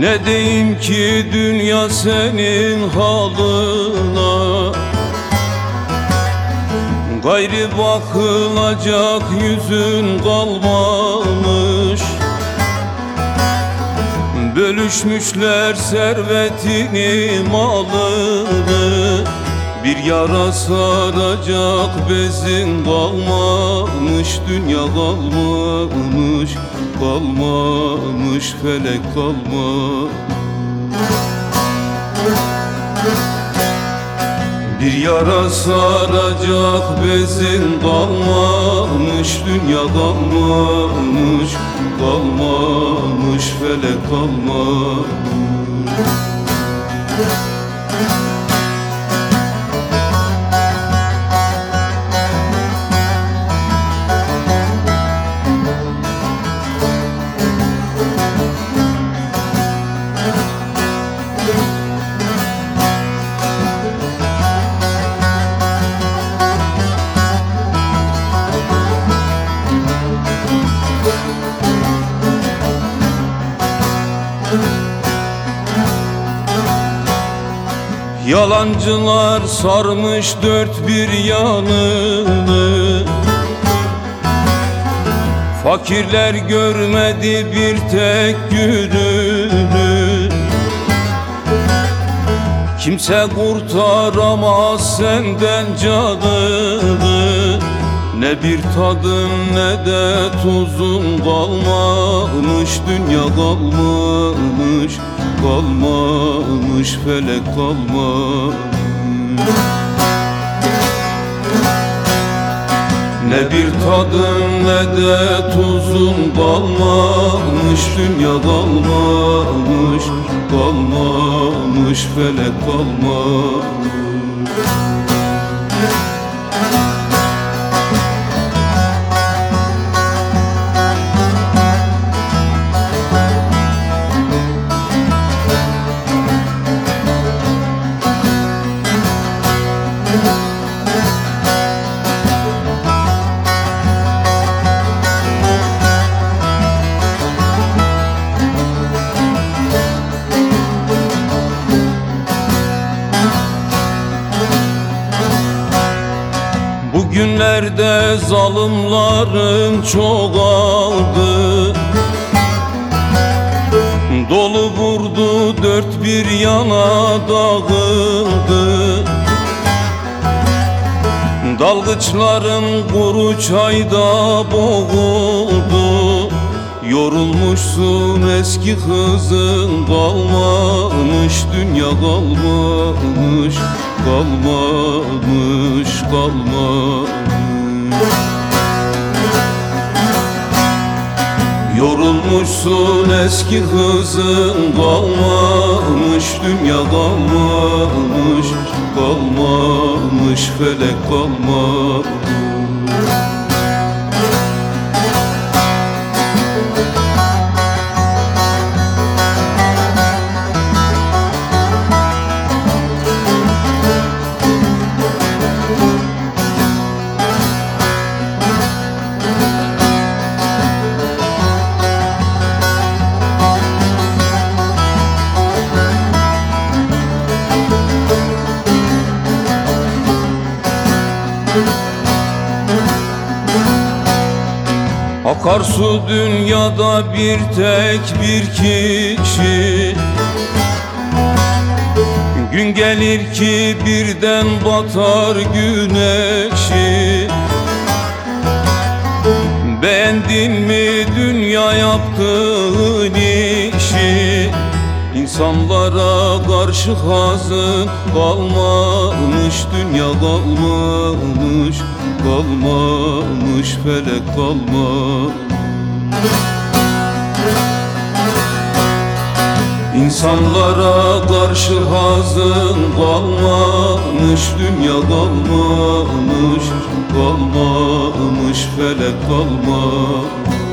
Ne diyeyim ki dünya senin halına? Gayri bakılacak yüzün kalmamış. Bölüşmüşler servetini malını Bir yara saracak bezin kalmamış Dünya kalmamış, kalmamış Felek kalmamış. Bir yara saracak bezin kalmamış Dünya kalmamış, kalmamış Felek kalmamış Yalancılar sarmış dört bir yanını. Fakirler görmedi bir tek gününü. Kimse kurtaramaz senden canını. Ne bir tadın ne de tuzun kalmamış Dünya kalmamış, kalmamış Felek kalmamış. Ne bir tadın ne de tuzun kalmamış Dünya kalmamış, kalmamış Felek kalmamış Bugünlerde zalimlerin çoğaldı Dolu vurdu dört bir yana dağıldı. Dalgıçların kuru çayda boğuldu. Yorulmuşsun eski kızın kalmamış Dünya kalmamış, kalmamış, kalmamış. Yorulmuşsun eski kızın kalmamış Dünya kalmamış, kalmamış Felek kalmamış Akarsu dünyada bir tek bir kişi. Gün gelir ki birden batar güneşi. Beğendin mi dünya yaptığın işi? İnsanlara karşı hazın kalmamış Dünya kalmamış, kalmamış Felek kalmamış. İnsanlara karşı hazın kalmamış Dünya kalmamış, kalmamış Felek kalmamış